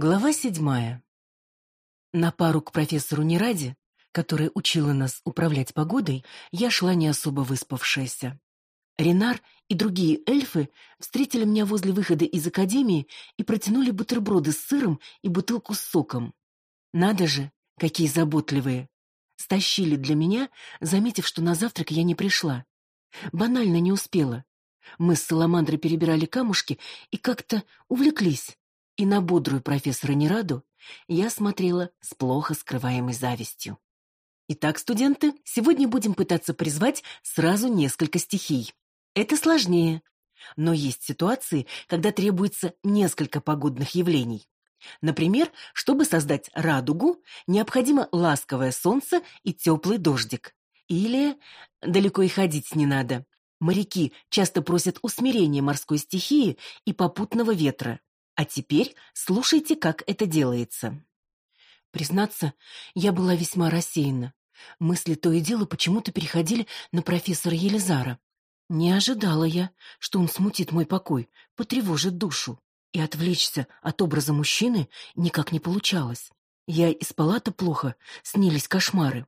Глава седьмая. На пару к профессору Нераде, которая учила нас управлять погодой, я шла не особо выспавшаяся. Ренар и другие эльфы встретили меня возле выхода из академии и протянули бутерброды с сыром и бутылку с соком. Надо же, какие заботливые. Стащили для меня, заметив, что на завтрак я не пришла. Банально не успела. Мы с Саламандрой перебирали камушки и как-то увлеклись и на бодрую профессора Нераду я смотрела с плохо скрываемой завистью. Итак, студенты, сегодня будем пытаться призвать сразу несколько стихий. Это сложнее, но есть ситуации, когда требуется несколько погодных явлений. Например, чтобы создать радугу, необходимо ласковое солнце и теплый дождик. Или далеко и ходить не надо. Моряки часто просят усмирения морской стихии и попутного ветра. А теперь слушайте, как это делается. Признаться, я была весьма рассеяна. Мысли то и дело почему-то переходили на профессора Елизара. Не ожидала я, что он смутит мой покой, потревожит душу. И отвлечься от образа мужчины никак не получалось. Я и спала-то плохо, снились кошмары.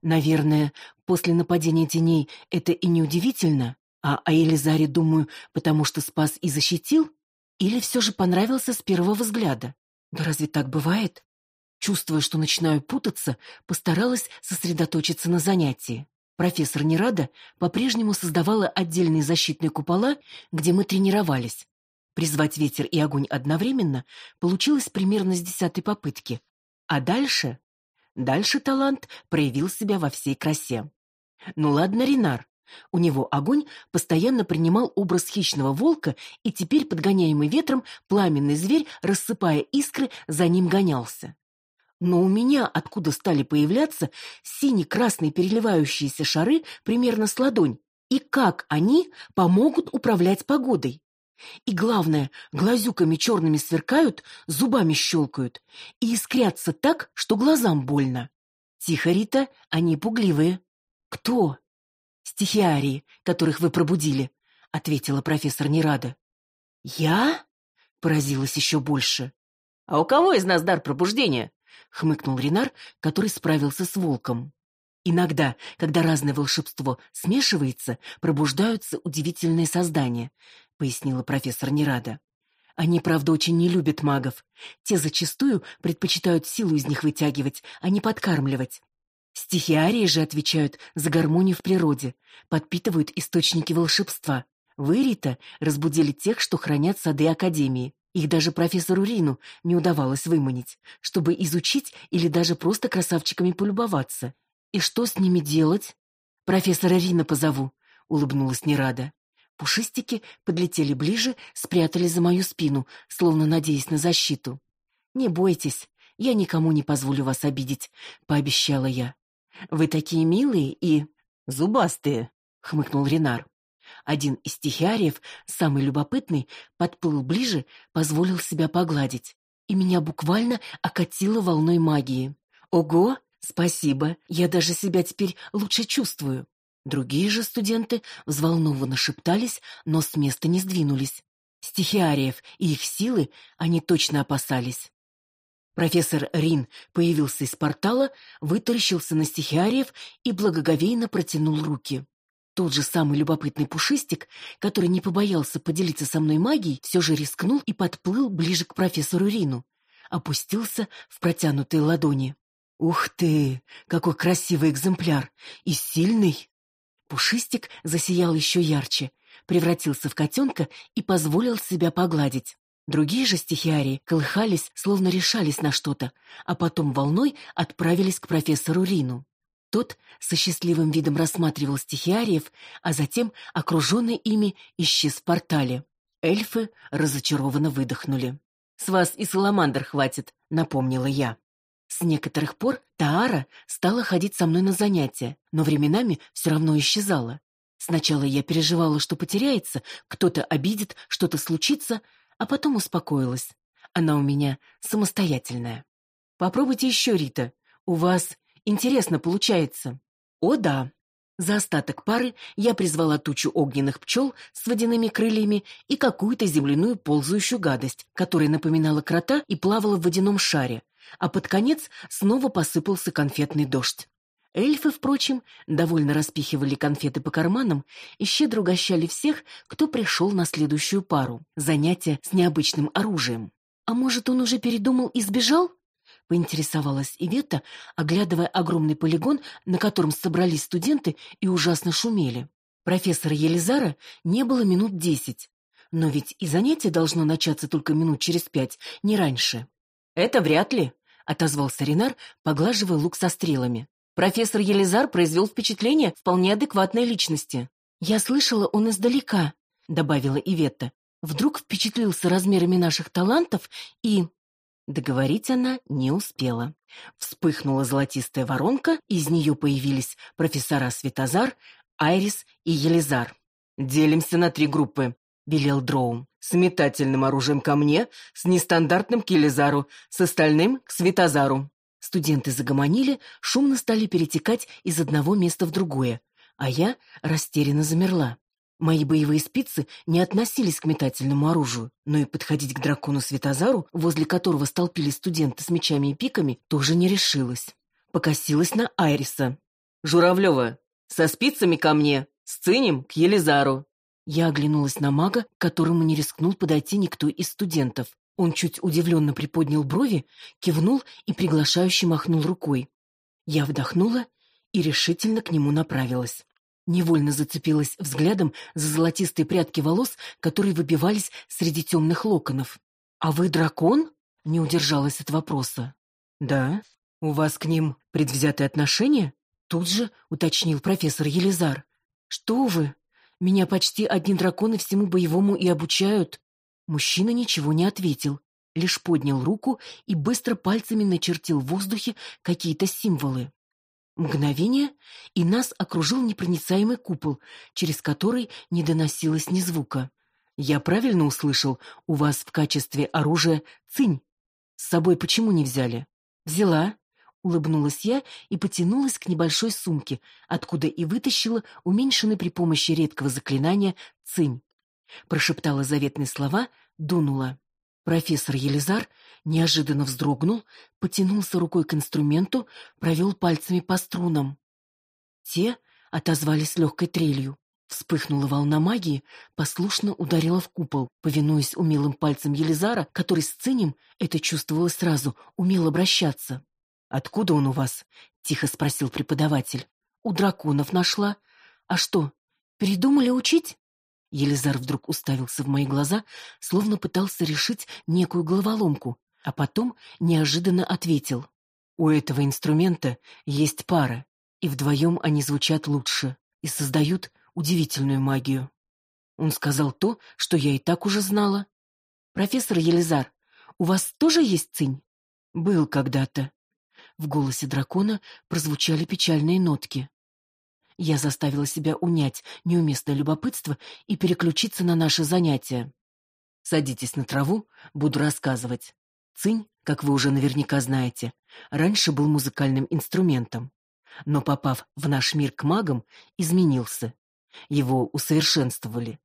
Наверное, после нападения теней это и не удивительно, а о Елизаре думаю, потому что спас и защитил? Или все же понравился с первого взгляда? Да разве так бывает? Чувствуя, что начинаю путаться, постаралась сосредоточиться на занятии. Профессор Нерада по-прежнему создавала отдельные защитные купола, где мы тренировались. Призвать ветер и огонь одновременно получилось примерно с десятой попытки. А дальше? Дальше талант проявил себя во всей красе. Ну ладно, Ренар, у него огонь постоянно принимал образ хищного волка, и теперь, подгоняемый ветром, пламенный зверь, рассыпая искры, за ним гонялся. Но у меня откуда стали появляться сине-красные переливающиеся шары примерно с ладонь, и как они помогут управлять погодой? И главное, глазюками черными сверкают, зубами щелкают и искрятся так, что глазам больно. Тихо, Рита, они пугливые. Кто? Стихиарии, которых вы пробудили, ответила профессор Нерада. Я? поразилась еще больше. А у кого из нас дар пробуждения? хмыкнул Ренар, который справился с волком. Иногда, когда разное волшебство смешивается, пробуждаются удивительные создания, пояснила профессор Нерада. Они, правда, очень не любят магов. Те зачастую предпочитают силу из них вытягивать, а не подкармливать. Стихиарии же отвечают за гармонию в природе, подпитывают источники волшебства. Вы, Рита, разбудили тех, что хранят сады Академии. Их даже профессору Рину не удавалось выманить, чтобы изучить или даже просто красавчиками полюбоваться. И что с ними делать? Профессора Рина позову, улыбнулась Нерада. Пушистики подлетели ближе, спрятались за мою спину, словно надеясь на защиту. Не бойтесь, я никому не позволю вас обидеть, пообещала я. Вы такие милые и зубастые, хмыкнул Ренар. Один из стихиариев, самый любопытный, подплыл ближе, позволил себя погладить, и меня буквально окатило волной магии. Ого, спасибо. Я даже себя теперь лучше чувствую. Другие же студенты взволнованно шептались, но с места не сдвинулись. Стихиариев и их силы они точно опасались. Профессор Рин появился из портала, вытаращился на стихиариев и благоговейно протянул руки. Тот же самый любопытный пушистик, который не побоялся поделиться со мной магией, все же рискнул и подплыл ближе к профессору Рину. Опустился в протянутые ладони. «Ух ты! Какой красивый экземпляр! И сильный!» Пушистик засиял еще ярче, превратился в котенка и позволил себя погладить. Другие же стихиарии колыхались, словно решались на что-то, а потом волной отправились к профессору Рину. Тот со счастливым видом рассматривал стихиариев, а затем, окруженный ими, исчез в портале. Эльфы разочарованно выдохнули. «С вас и саламандр хватит», — напомнила я. С некоторых пор Таара стала ходить со мной на занятия, но временами все равно исчезала. Сначала я переживала, что потеряется, кто-то обидит, что-то случится, а потом успокоилась. Она у меня самостоятельная. Попробуйте еще, Рита. У вас интересно получается. О, да. За остаток пары я призвала тучу огненных пчел с водяными крыльями и какую-то земляную ползающую гадость, которая напоминала крота и плавала в водяном шаре, а под конец снова посыпался конфетный дождь. Эльфы, впрочем, довольно распихивали конфеты по карманам и щедро угощали всех, кто пришел на следующую пару — занятие с необычным оружием. А может, он уже передумал и сбежал? — поинтересовалась Ивета, оглядывая огромный полигон, на котором собрались студенты и ужасно шумели. Профессора Елизара не было минут десять. Но ведь и занятие должно начаться только минут через пять, не раньше. «Это вряд ли», — отозвался Ренар, поглаживая лук со стрелами. «Профессор Елизар произвел впечатление вполне адекватной личности». «Я слышала, он издалека», — добавила Иветта. «Вдруг впечатлился размерами наших талантов и...» Договорить она не успела. Вспыхнула золотистая воронка, из нее появились профессора Светозар, Айрис и Елизар. «Делимся на три группы», — велел Дроу. «С метательным оружием ко мне, с нестандартным к Елизару, с остальным к Светозару». Студенты загомонили, шумно стали перетекать из одного места в другое, а я растерянно замерла. Мои боевые спицы не относились к метательному оружию, но и подходить к дракону Светозару, возле которого столпились студенты с мечами и пиками, тоже не решилась. Покосилась на Айриса. «Журавлева, со спицами ко мне, с цинем к Елизару». Я оглянулась на мага, к которому не рискнул подойти никто из студентов. Он чуть удивленно приподнял брови, кивнул и приглашающе махнул рукой. Я вдохнула и решительно к нему направилась. Невольно зацепилась взглядом за золотистые прядки волос, которые выбивались среди темных локонов. «А вы дракон?» — не удержалась от вопроса. «Да. У вас к ним предвзятое отношение?» Тут же уточнил профессор Елизар. «Что вы? Меня почти одни драконы всему боевому и обучают». Мужчина ничего не ответил, лишь поднял руку и быстро пальцами начертил в воздухе какие-то символы. Мгновение, и нас окружил непроницаемый купол, через который не доносилось ни звука. Я правильно услышал, у вас в качестве оружия цинь. С собой почему не взяли? Взяла, улыбнулась я и потянулась к небольшой сумке, откуда и вытащила уменьшенный при помощи редкого заклинания цинь. Прошептала заветные слова, дунула. Профессор Елизар неожиданно вздрогнул, потянулся рукой к инструменту, провел пальцами по струнам. Те отозвались легкой трелью. Вспыхнула волна магии, послушно ударила в купол, повинуясь умелым пальцам Елизара, который с цинем, это чувствовалось сразу, умел обращаться. «Откуда он у вас?» — тихо спросил преподаватель. «У драконов нашла. А что, передумали учить?» Елизар вдруг уставился в мои глаза, словно пытался решить некую головоломку, а потом неожиданно ответил. «У этого инструмента есть пара, и вдвоем они звучат лучше и создают удивительную магию». Он сказал то, что я и так уже знала. «Профессор Елизар, у вас тоже есть цинь?» «Был когда-то». В голосе дракона прозвучали печальные нотки. Я заставила себя унять неуместное любопытство и переключиться на наше занятие. Садитесь на траву, буду рассказывать. Цинь, как вы уже наверняка знаете, раньше был музыкальным инструментом, но попав в наш мир к магам, изменился. Его усовершенствовали.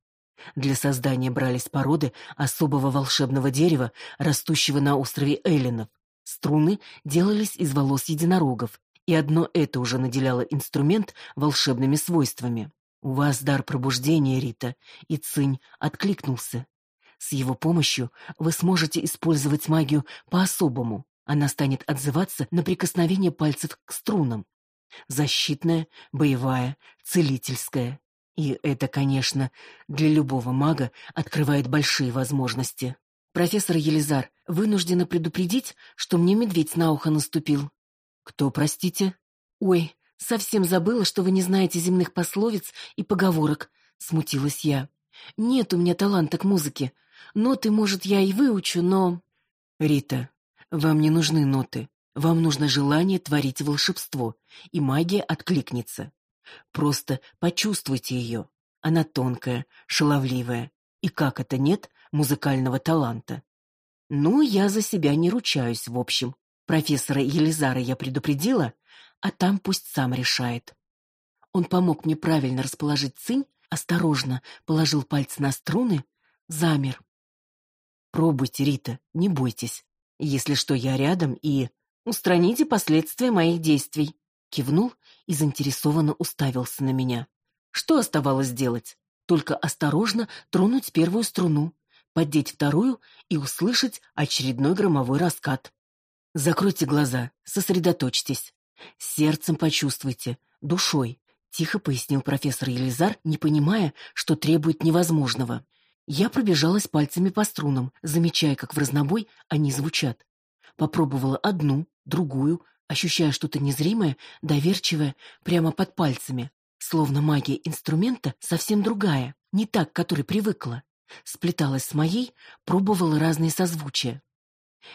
Для создания брались породы особого волшебного дерева, растущего на острове Эллинов. Струны делались из волос единорогов, и одно это уже наделяло инструмент волшебными свойствами. У вас дар пробуждения, Рита, и Цинь откликнулся. С его помощью вы сможете использовать магию по-особому. Она станет отзываться на прикосновение пальцев к струнам. Защитная, боевая, целительская. И это, конечно, для любого мага открывает большие возможности. Профессор Елизар, вынуждена предупредить, что мне медведь на ухо наступил. Кто, простите? Ой, совсем забыла, что вы не знаете земных пословиц и поговорок, смутилась я. Нет у меня таланта к музыке. Ноты, может, я и выучу, но Рита, вам не нужны ноты. Вам нужно желание творить волшебство, и магия откликнется. Просто почувствуйте ее. Она тонкая, шаловливая. И как это нет музыкального таланта? Ну, я за себя не ручаюсь, в общем. Профессора Елизара я предупредила, а там пусть сам решает. Он помог мне правильно расположить цинь, осторожно положил пальцы на струны, замер. Пробуйте, Рита, не бойтесь. Если что, я рядом и устраните последствия моих действий. Кивнул и заинтересованно уставился на меня. Что оставалось делать? Только осторожно тронуть первую струну, поддеть вторую и услышать очередной громовой раскат. Закройте глаза, сосредоточьтесь. Сердцем почувствуйте, душой, тихо пояснил профессор Елизар, не понимая, что требует невозможного. Я пробежалась пальцами по струнам, замечая, как в разнобой они звучат. Попробовала одну, другую, ощущая что-то незримое, доверчивое, прямо под пальцами. Словно магия инструмента совсем другая, не так, к которой привыкла. Сплеталась с моей, пробовала разные созвучия.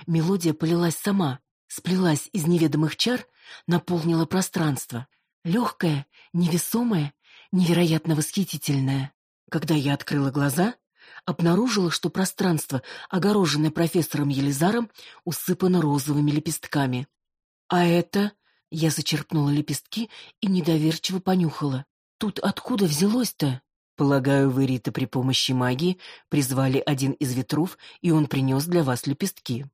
Мелодия полилась сама, сплелась из неведомых чар, наполнила пространство. Легкая, невесомая, невероятно восхитительная. Когда я открыла глаза, обнаружила, что пространство, огороженное профессором Елизаром, усыпано розовыми лепестками. А это... Я зачерпнула лепестки и недоверчиво понюхала. Тут откуда взялось-то? Полагаю, вы, Рита, при помощи магии призвали один из ветров, и он принес для вас лепестки.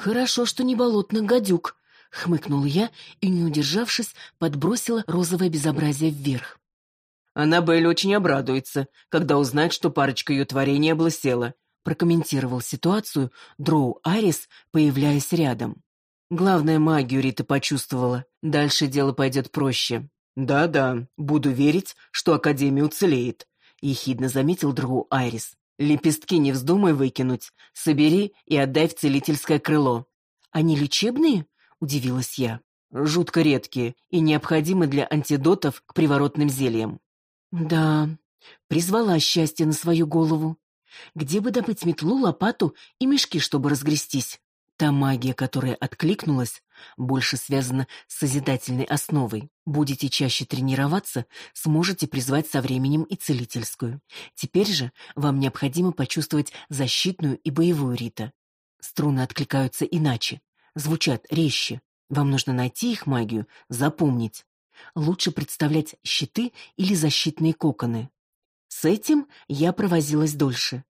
Хорошо, что не болотный гадюк, хмыкнула я и, не удержавшись, подбросила розовое безобразие вверх. Аннабель очень обрадуется, когда узнает, что парочка ее творений облысела, прокомментировал ситуацию Дроу Арис, появляясь рядом. Главное, магию Рита почувствовала. Дальше дело пойдет проще. Да-да, буду верить, что Академия уцелеет, ехидно заметил Дроу Арис. Лепестки не вздумай выкинуть. Собери и отдай в целительское крыло. Они лечебные? удивилась я. Жутко редкие и необходимы для антидотов к приворотным зельям. Да, призвала счастье на свою голову. Где бы добыть метлу, лопату и мешки, чтобы разгрестись? Та магия, которая откликнулась, больше связана с созидательной основой. Будете чаще тренироваться, сможете призвать со временем и целительскую. Теперь же вам необходимо почувствовать защитную и боевую рита. Струны откликаются иначе, звучат резче. Вам нужно найти их магию, запомнить лучше представлять щиты или защитные коконы. С этим я провозилась дольше.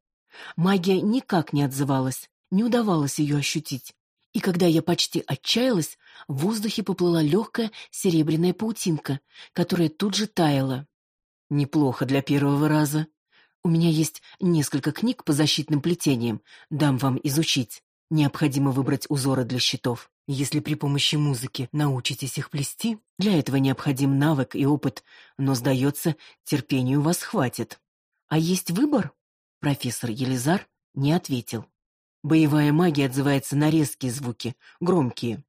Магия никак не отзывалась, не удавалось ее ощутить. И когда я почти отчаялась, в воздухе поплыла легкая серебряная паутинка, которая тут же таяла. Неплохо для первого раза. У меня есть несколько книг по защитным плетениям, дам вам изучить. Необходимо выбрать узоры для щитов. Если при помощи музыки научитесь их плести, для этого необходим навык и опыт, но, сдается, терпению вас хватит. А есть выбор? Профессор Елизар не ответил. Боевая магия отзывается на резкие звуки, громкие.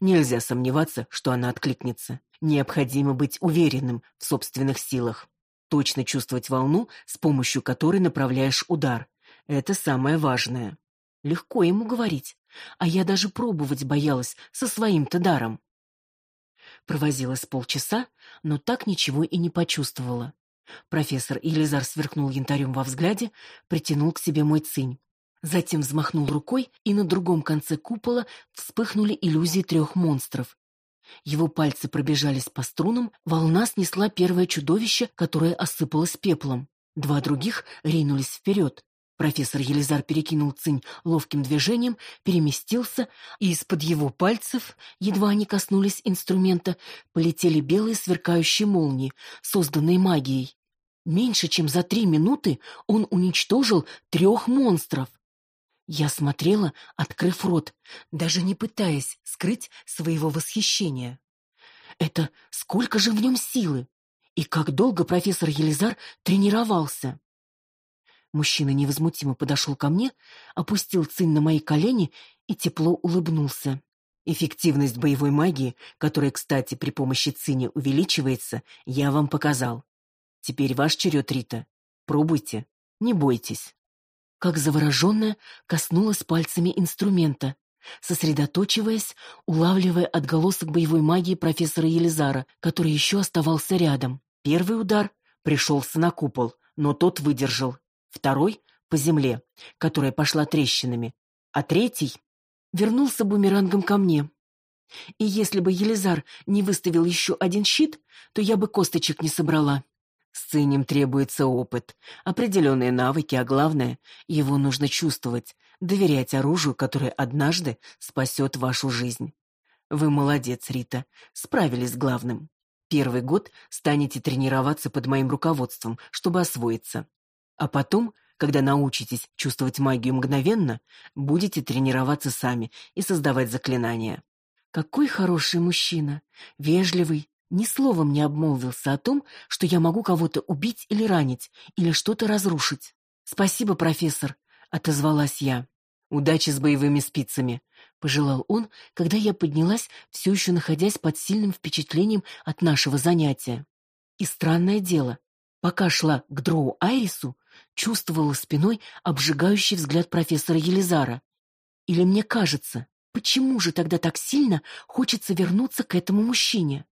Нельзя сомневаться, что она откликнется. Необходимо быть уверенным в собственных силах. Точно чувствовать волну, с помощью которой направляешь удар. Это самое важное. Легко ему говорить, а я даже пробовать боялась со своим-то даром. Провозилась полчаса, но так ничего и не почувствовала. Профессор Елизар сверкнул янтарем во взгляде, притянул к себе мой цинь. Затем взмахнул рукой, и на другом конце купола вспыхнули иллюзии трех монстров. Его пальцы пробежались по струнам, волна снесла первое чудовище, которое осыпалось пеплом. Два других ринулись вперед. Профессор Елизар перекинул цинь ловким движением, переместился, и из-под его пальцев, едва они коснулись инструмента, полетели белые сверкающие молнии, созданные магией. Меньше чем за три минуты он уничтожил трех монстров. Я смотрела, открыв рот, даже не пытаясь скрыть своего восхищения. Это сколько же в нем силы? И как долго профессор Елизар тренировался? Мужчина невозмутимо подошел ко мне, опустил цинь на мои колени и тепло улыбнулся. Эффективность боевой магии, которая, кстати, при помощи цини увеличивается, я вам показал. Теперь ваш черед, Рита. Пробуйте, не бойтесь. Как завороженная, коснулась пальцами инструмента, сосредоточиваясь, улавливая отголосок боевой магии профессора Елизара, который еще оставался рядом. Первый удар пришелся на купол, но тот выдержал, второй — по земле, которая пошла трещинами, а третий вернулся бумерангом ко мне. И если бы Елизар не выставил еще один щит, то я бы косточек не собрала. Сценям требуется опыт, определенные навыки, а главное, его нужно чувствовать, доверять оружию, которое однажды спасет вашу жизнь. Вы молодец, Рита, справились с главным. Первый год станете тренироваться под моим руководством, чтобы освоиться. А потом, когда научитесь чувствовать магию мгновенно, будете тренироваться сами и создавать заклинания. Какой хороший мужчина, вежливый, ни словом не обмолвился о том, что я могу кого-то убить или ранить, или что-то разрушить. Спасибо, профессор, отозвалась я. Удачи с боевыми спицами, пожелал он, когда я поднялась, все еще находясь под сильным впечатлением от нашего занятия. И странное дело, пока шла к Дроу Айрису, чувствовала спиной обжигающий взгляд профессора Елизара. Или мне кажется, почему же тогда так сильно хочется вернуться к этому мужчине?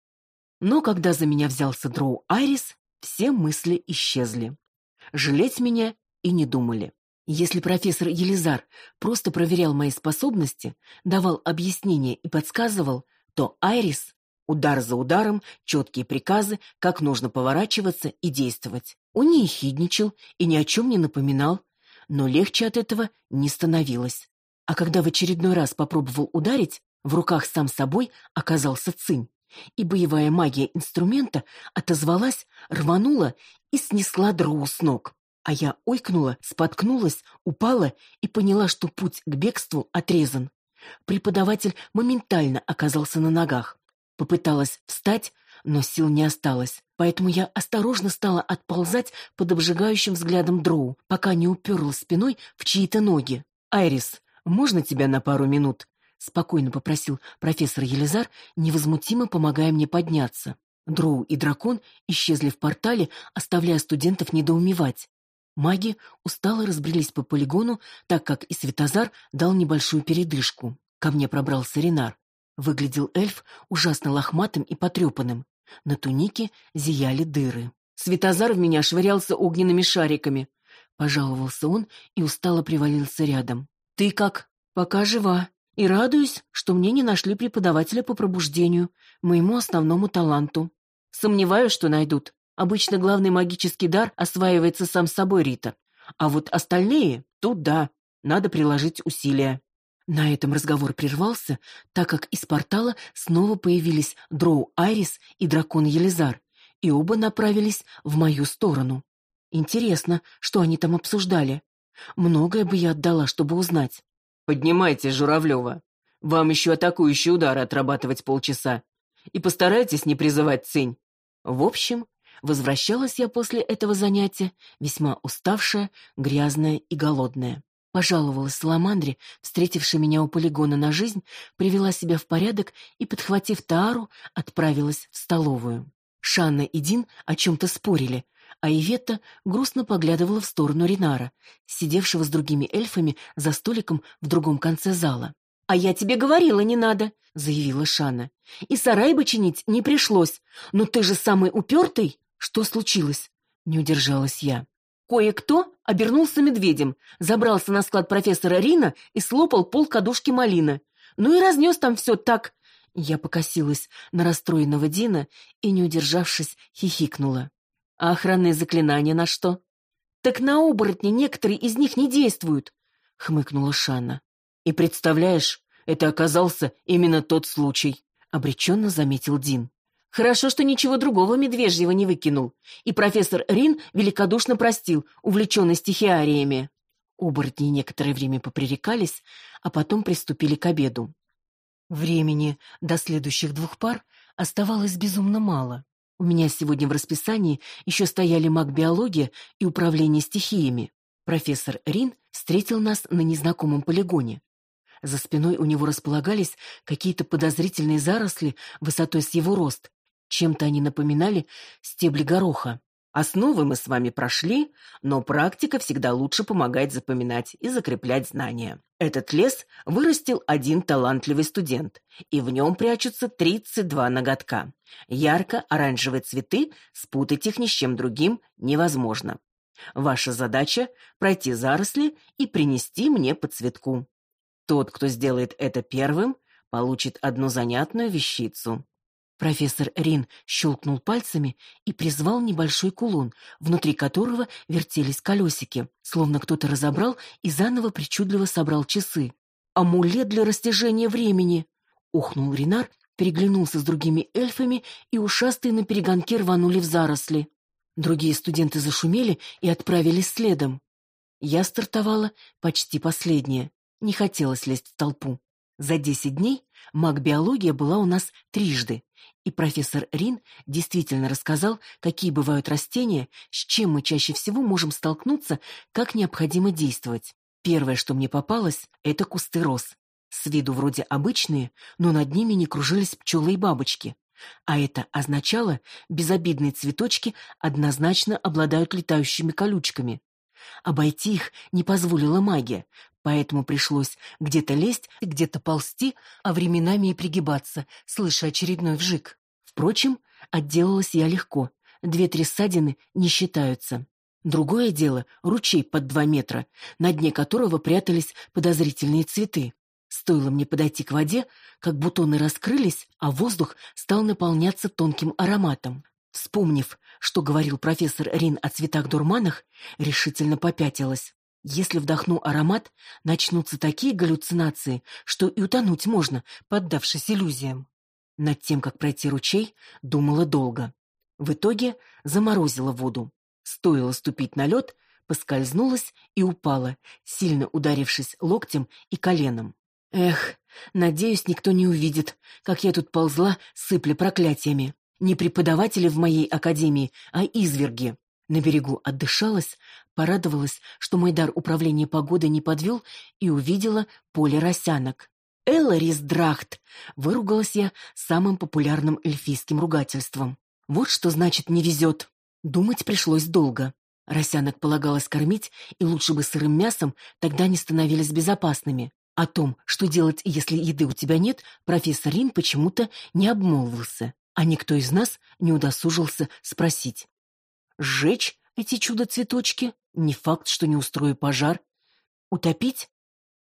Но когда за меня взялся Дроу Айрис, все мысли исчезли. Жалеть меня и не думали. Если профессор Елизар просто проверял мои способности, давал объяснения и подсказывал, то Айрис удар за ударом, четкие приказы, как нужно поворачиваться и действовать. Он не ехидничал и ни о чем не напоминал, но легче от этого не становилось. А когда в очередной раз попробовал ударить, в руках сам собой оказался цинь, и боевая магия инструмента отозвалась, рванула и снесла дроу с ног. А я ойкнула, споткнулась, упала и поняла, что путь к бегству отрезан. Преподаватель моментально оказался на ногах. Попыталась встать, но сил не осталось, поэтому я осторожно стала отползать под обжигающим взглядом дроу, пока не уперлась спиной в чьи-то ноги. «Айрис, можно тебя на пару минут?» — спокойно попросил профессор Елизар, невозмутимо помогая мне подняться. Дроу и дракон исчезли в портале, оставляя студентов недоумевать. Маги устало разбрелись по полигону, так как и Светозар дал небольшую передышку. Ко мне пробрался Ренар. Выглядел эльф ужасно лохматым и потрепанным. На тунике зияли дыры. Светозар в меня швырялся огненными шариками. Пожаловался он и устало привалился рядом. «Ты как?» «Пока жива. И радуюсь, что мне не нашли преподавателя по пробуждению, моему основному таланту. Сомневаюсь, что найдут. Обычно главный магический дар осваивается сам собой, Рита. А вот остальные, тут да, надо приложить усилия. На этом разговор прервался, так как из портала снова появились Дроу Айрис и Дракон Елизар, и оба направились в мою сторону. Интересно, что они там обсуждали. Многое бы я отдала, чтобы узнать. «Поднимайтесь, Журавлева. Вам еще атакующие удары отрабатывать полчаса. И постарайтесь не призывать цинь». В общем, Возвращалась я после этого занятия, весьма уставшая, грязная и голодная. Пожаловалась Саламандре, встретившей меня у полигона на жизнь, привела себя в порядок и, подхватив Таару, отправилась в столовую. Шанна и Дин о чем-то спорили, а Иветта грустно поглядывала в сторону Ринара, сидевшего с другими эльфами за столиком в другом конце зала. «А я тебе говорила, не надо», — заявила Шанна. «И сарай бы чинить не пришлось. Но ты же самый упертый». Что случилось? Не удержалась я. Кое-кто обернулся медведем, забрался на склад профессора Рина и слопал пол кадушки малины. Ну и разнес там все так. Я покосилась на расстроенного Дина и, не удержавшись, хихикнула. А охранные заклинания на что? Так на оборотни некоторые из них не действуют, хмыкнула Шанна. И представляешь, это оказался именно тот случай, обреченно заметил Дин. Хорошо, что ничего другого медвежьего не выкинул. И профессор Рин великодушно простил, увлеченный стихиариями. Оборотни некоторое время попререкались, а потом приступили к обеду. Времени до следующих двух пар оставалось безумно мало. У меня сегодня в расписании еще стояли маг-биология и управление стихиями. Профессор Рин встретил нас на незнакомом полигоне. За спиной у него располагались какие-то подозрительные заросли высотой с его рост, чем-то они напоминали стебли гороха. Основы мы с вами прошли, но практика всегда лучше помогает запоминать и закреплять знания. Этот лес вырастил один талантливый студент, и в нем прячутся 32 ноготка. Ярко-оранжевые цветы, спутать их ни с чем другим невозможно. Ваша задача — пройти заросли и принести мне по цветку. Тот, кто сделает это первым, получит одну занятную вещицу. Профессор Рин щелкнул пальцами и призвал небольшой кулон, внутри которого вертелись колесики, словно кто-то разобрал и заново причудливо собрал часы. «Амулет для растяжения времени!» — ухнул Ринар, переглянулся с другими эльфами, и ушастые на перегонке рванули в заросли. Другие студенты зашумели и отправились следом. Я стартовала почти последняя. Не хотелось лезть в толпу. За десять дней маг-биология была у нас трижды, и профессор Рин действительно рассказал, какие бывают растения, с чем мы чаще всего можем столкнуться, как необходимо действовать. Первое, что мне попалось, это кусты роз. С виду вроде обычные, но над ними не кружились пчелы и бабочки. А это означало, безобидные цветочки однозначно обладают летающими колючками. Обойти их не позволила магия, поэтому пришлось где-то лезть, где-то ползти, а временами и пригибаться, слыша очередной вжик. Впрочем, отделалась я легко. Две-три ссадины не считаются. Другое дело — ручей под два метра, на дне которого прятались подозрительные цветы. Стоило мне подойти к воде, как бутоны раскрылись, а воздух стал наполняться тонким ароматом. Вспомнив, что говорил профессор Рин о цветах-дурманах, решительно попятилась. Если вдохну аромат, начнутся такие галлюцинации, что и утонуть можно, поддавшись иллюзиям. Над тем, как пройти ручей, думала долго. В итоге заморозила воду. Стоило ступить на лед, поскользнулась и упала, сильно ударившись локтем и коленом. Эх, надеюсь, никто не увидит, как я тут ползла, сыпля проклятиями. Не преподаватели в моей академии, а изверги. На берегу отдышалась, порадовалась, что мой дар управления погодой не подвел, и увидела поле росянок. «Эларис Драхт!» — выругалась я самым популярным эльфийским ругательством. «Вот что значит «не везет». Думать пришлось долго. Росянок полагалось кормить, и лучше бы сырым мясом, тогда они становились безопасными. О том, что делать, если еды у тебя нет, профессор Рин почему-то не обмолвился а никто из нас не удосужился спросить. Сжечь эти чудо-цветочки? Не факт, что не устрою пожар. Утопить?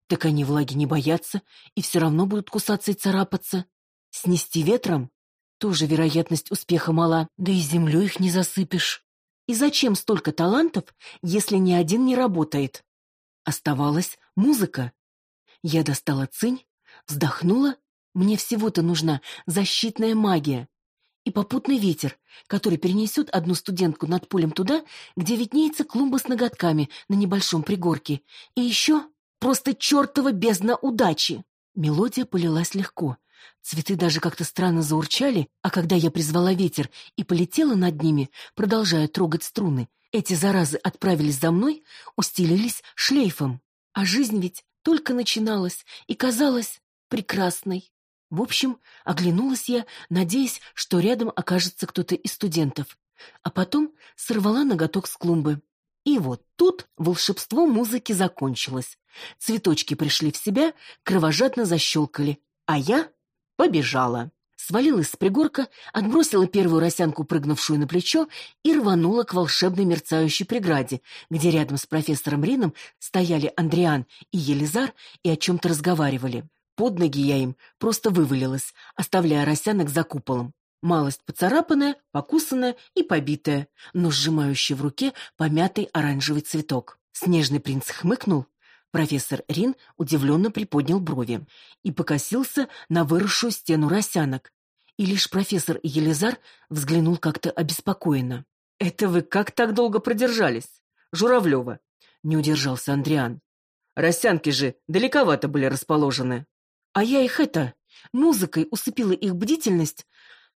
Так они влаги не боятся и все равно будут кусаться и царапаться. Снести ветром? Тоже вероятность успеха мала, да и землей их не засыпешь. И зачем столько талантов, если ни один не работает? Оставалась музыка. Я достала цинь, вздохнула. Мне всего-то нужна защитная магия и попутный ветер, который перенесет одну студентку над полем туда, где виднеется клумба с ноготками на небольшом пригорке. И еще просто чертова бездна удачи. Мелодия полилась легко. Цветы даже как-то странно заурчали, а когда я призвала ветер и полетела над ними, продолжая трогать струны, эти заразы отправились за мной, устелились шлейфом. А жизнь ведь только начиналась и казалась прекрасной. В общем, оглянулась я, надеясь, что рядом окажется кто-то из студентов. А потом сорвала ноготок с клумбы. И вот тут волшебство музыки закончилось. Цветочки пришли в себя, кровожадно защелкали. А я побежала. Свалилась с пригорка, отбросила первую росянку, прыгнувшую на плечо, и рванула к волшебной мерцающей преграде, где рядом с профессором Рином стояли Андриан и Елизар и о чем-то разговаривали. Под ноги я им просто вывалилась, оставляя росянок за куполом. Малость поцарапанная, покусанная и побитая, но сжимающая в руке помятый оранжевый цветок. Снежный принц хмыкнул. Профессор Рин удивленно приподнял брови и покосился на выросшую стену росянок. И лишь профессор Елизар взглянул как-то обеспокоенно. «Это вы как так долго продержались? Журавлева?» — не удержался Андриан. «Росянки же далековато были расположены». А я их это, музыкой усыпила их бдительность,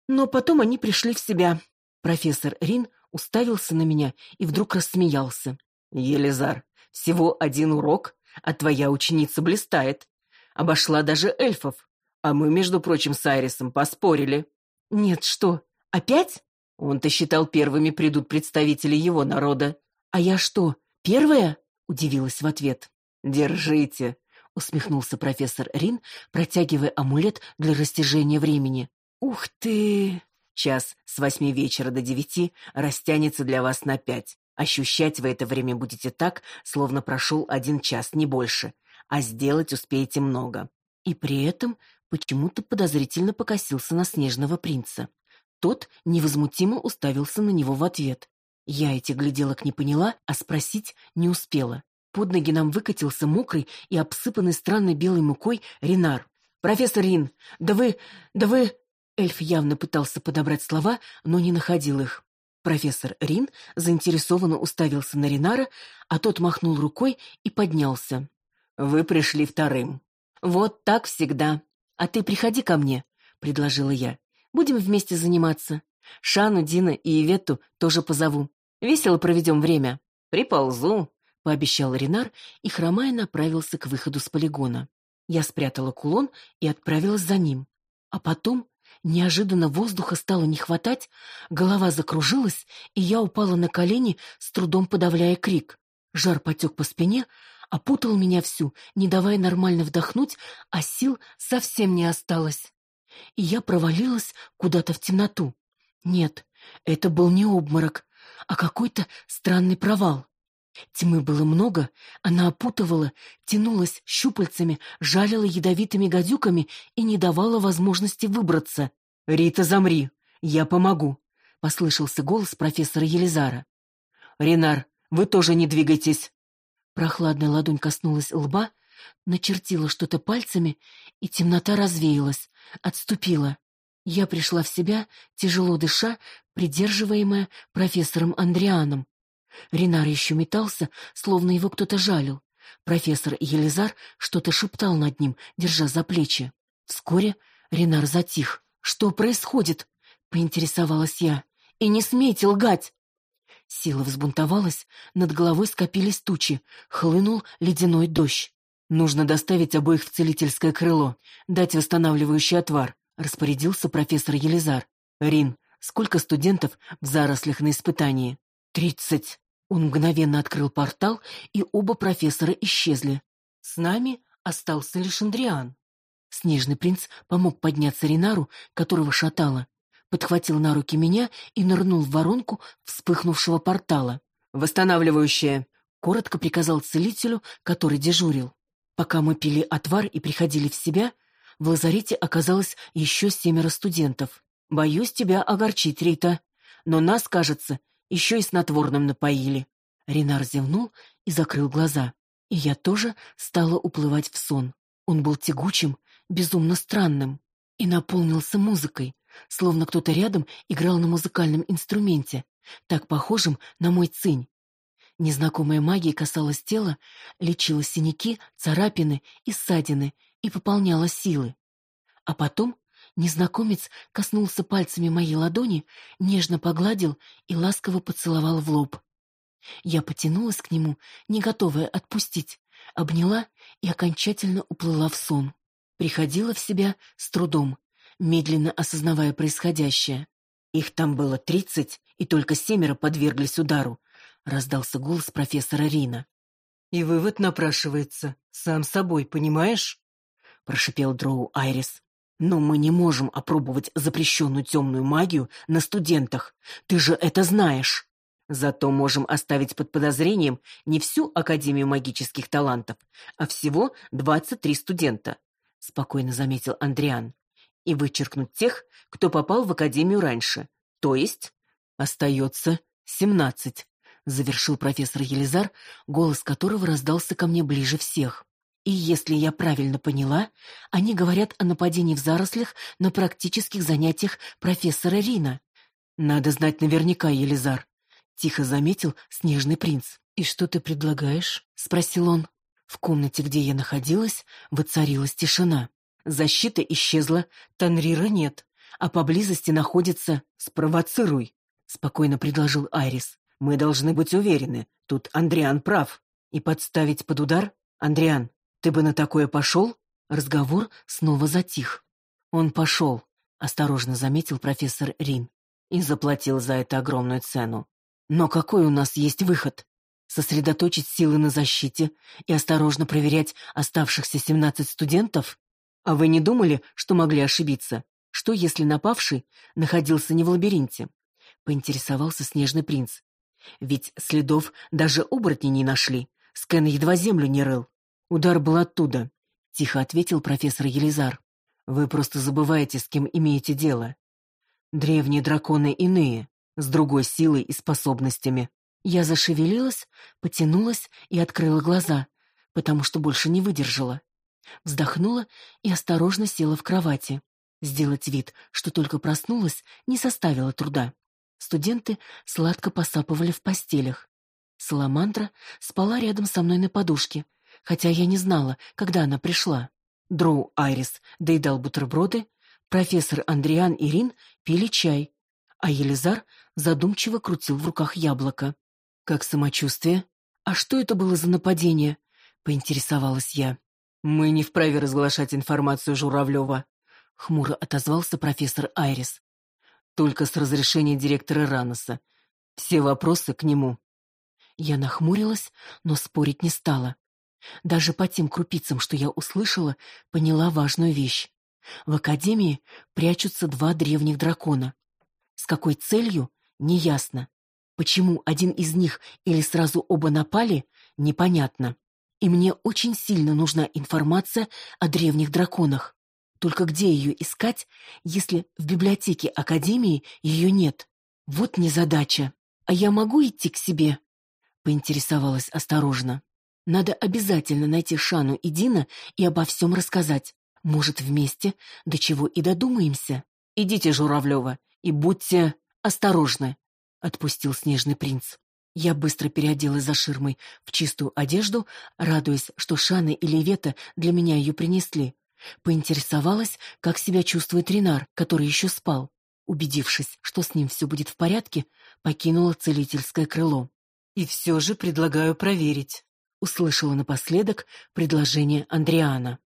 но потом они пришли в себя. Профессор Рин уставился на меня и вдруг рассмеялся. «Елизар, всего один урок, а твоя ученица блистает. Обошла даже эльфов. А мы, между прочим, с Айрисом поспорили». «Нет, что, опять?» Он-то считал, первыми придут представители его народа. «А я что, первая?» — удивилась в ответ. «Держите», — усмехнулся профессор Рин, протягивая амулет для растяжения времени. «Ух ты!» Час с восьми вечера до девяти растянется для вас на пять. Ощущать вы это время будете так, словно прошел один час, не больше. А сделать успеете много. И при этом почему-то подозрительно покосился на снежного принца. Тот невозмутимо уставился на него в ответ. Я эти гляделок не поняла, а спросить не успела. Под ноги нам выкатился мокрый и обсыпанный странной белой мукой Ренар. «Профессор Рин, да вы... да вы...» Эльф явно пытался подобрать слова, но не находил их. Профессор Рин заинтересованно уставился на Ринара, а тот махнул рукой и поднялся. «Вы пришли вторым». «Вот так всегда. А ты приходи ко мне», — предложила я. «Будем вместе заниматься. Шану, Дина и Иветту тоже позову. Весело проведем время». «Приползу», — пообещал Ринар и, хромая, направился к выходу с полигона. Я спрятала кулон и отправилась за ним. А потом неожиданно воздуха стало не хватать, голова закружилась, и я упала на колени, с трудом подавляя крик. Жар потек по спине, опутал меня всю, не давая нормально вдохнуть, а сил совсем не осталось. И я провалилась куда-то в темноту. Нет, это был не обморок, а какой-то странный провал. Тьмы было много, она опутывала, тянулась щупальцами, жалила ядовитыми гадюками и не давала возможности выбраться. «Рита, замри! Я помогу!» — послышался голос профессора Елизара. «Ренар, вы тоже не двигайтесь!» Прохладная ладонь коснулась лба, начертила что-то пальцами, и темнота развеялась, отступила. Я пришла в себя, тяжело дыша, придерживаемая профессором Андрианом. Ренар еще метался, словно его кто-то жалил. Профессор Елизар что-то шептал над ним, держа за плечи. Вскоре Ренар затих. «Что происходит?» — поинтересовалась я. «И не смейте лгать!» Сила взбунтовалась, над головой скопились тучи, хлынул ледяной дождь. «Нужно доставить обоих в целительское крыло, дать восстанавливающий отвар», — распорядился профессор Елизар. «Рин, сколько студентов в зарослях на испытании?» «Тридцать». Он мгновенно открыл портал, и оба профессора исчезли. С нами остался лишь Андриан. Снежный принц помог подняться Ринару, которого шатало, подхватил на руки меня и нырнул в воронку вспыхнувшего портала. «Восстанавливающее!» — коротко приказал целителю, который дежурил. Пока мы пили отвар и приходили в себя, в лазарете оказалось еще семеро студентов. «Боюсь тебя огорчить, Рита, но нас, кажется, еще и снотворным напоили. Ренар зевнул и закрыл глаза. И я тоже стала уплывать в сон. Он был тягучим, безумно странным и наполнился музыкой, словно кто-то рядом играл на музыкальном инструменте, так похожим на мой цинь. Незнакомая магия касалась тела, лечила синяки, царапины и ссадины и пополняла силы. А потом Незнакомец коснулся пальцами моей ладони, нежно погладил и ласково поцеловал в лоб. Я потянулась к нему, не готовая отпустить, обняла и окончательно уплыла в сон. Приходила в себя с трудом, медленно осознавая происходящее. Их там было тридцать, и только семеро подверглись удару, раздался голос профессора Рина. И вывод напрашивается, сам собой, понимаешь? прошипел Дроу Айрис. Но мы не можем опробовать запрещенную темную магию на студентах. Ты же это знаешь. Зато можем оставить под подозрением не всю Академию магических талантов, а всего 23 студента, спокойно заметил Андриан. И вычеркнуть тех, кто попал в Академию раньше. То есть остается 17, завершил профессор Елизар, голос которого раздался ко мне ближе всех. И если я правильно поняла, они говорят о нападении в зарослях на практических занятиях профессора Рина. Надо знать наверняка, Елизар, тихо заметил снежный принц. И что ты предлагаешь? спросил он. В комнате, где я находилась, воцарилась тишина. Защита исчезла, Танрира нет, а поблизости находится «Спровоцируй», — спокойно предложил Айрис. «Мы должны быть уверены, тут Андриан прав. И подставить под удар? Андриан, ты бы на такое пошел?» Разговор снова затих. «Он пошел», — осторожно заметил профессор Рин. «И заплатил за это огромную цену. Но какой у нас есть выход? Сосредоточить силы на защите и осторожно проверять оставшихся семнадцать студентов? А вы не думали, что могли ошибиться? Что, если напавший находился не в лабиринте?» Поинтересовался Снежный принц. «Ведь следов даже оборотни не нашли. Скэн едва землю не рыл. Удар был оттуда, тихо ответил профессор Елизар. Вы просто забываете, с кем имеете дело. Древние драконы иные, с другой силой и способностями. Я зашевелилась, потянулась и открыла глаза, потому что больше не выдержала. Вздохнула и осторожно села в кровати. Сделать вид, что только проснулась, не составило труда. Студенты сладко посапывали в постелях. Саламандра спала рядом со мной на подушке, хотя я не знала, когда она пришла. Дроу Айрис доедал бутерброды, профессор Андриан и Рин пили чай, а Елизар задумчиво крутил в руках яблоко. «Как самочувствие? А что это было за нападение?» — поинтересовалась я. «Мы не вправе разглашать информацию Журавлева», — хмуро отозвался профессор Айрис. «Только с разрешения директора Раноса. Все вопросы к нему». Я нахмурилась, но спорить не стала. Даже по тем крупицам, что я услышала, поняла важную вещь. В Академии прячутся два древних дракона. С какой целью — неясно. Почему один из них или сразу оба напали — непонятно. И мне очень сильно нужна информация о древних драконах. Только где ее искать, если в библиотеке Академии ее нет? Вот незадача. А я могу идти к себе? Поинтересовалась осторожно. Надо обязательно найти Шану и Дина и обо всем рассказать. Может, вместе до чего и додумаемся. Идите, Журавлева, и будьте осторожны, — отпустил снежный принц. Я быстро переоделась за ширмой в чистую одежду, радуясь, что Шана и Левета для меня ее принесли. Поинтересовалась, как себя чувствует Ренар, который еще спал. Убедившись, что с ним все будет в порядке, покинула целительское крыло. «И все же предлагаю проверить», — услышала напоследок предложение Андриана.